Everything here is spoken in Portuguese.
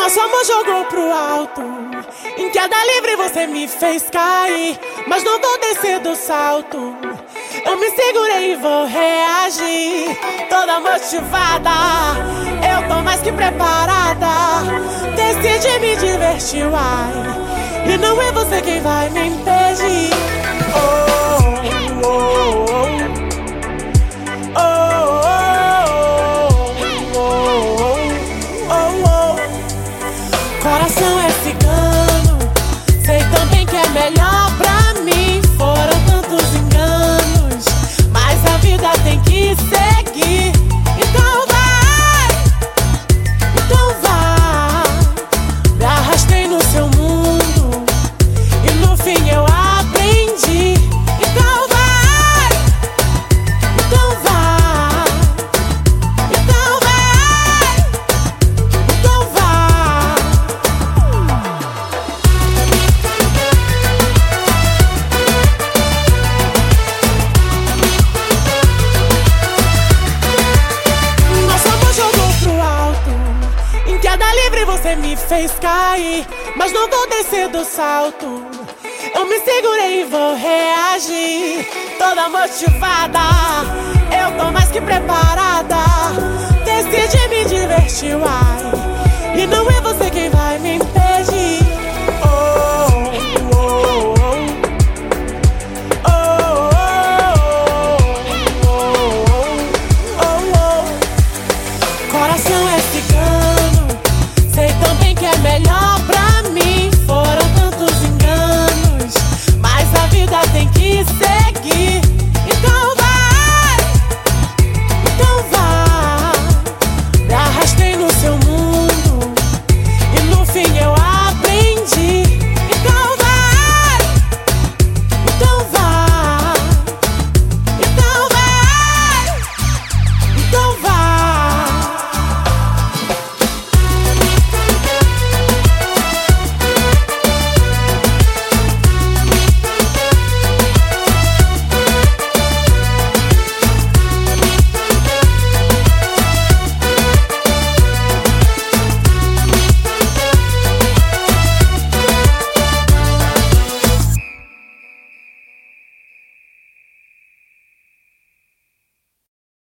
Nosso amor jogou pro alto. Em queda livre você me fez cair. Mas não vou descer do salto. Eu me segurei e vou reagir. Toda motivada, eu tô mais que preparada. Decidi me divertir, uai. E não é você quem vai me impedir. Oh, Coração é cigano, sei também que é melhor pra queda livre você me fez cair. Mas não vou descer do salto. Eu me segurei e vou reagir. Toda motivada, eu tô mais que preparada.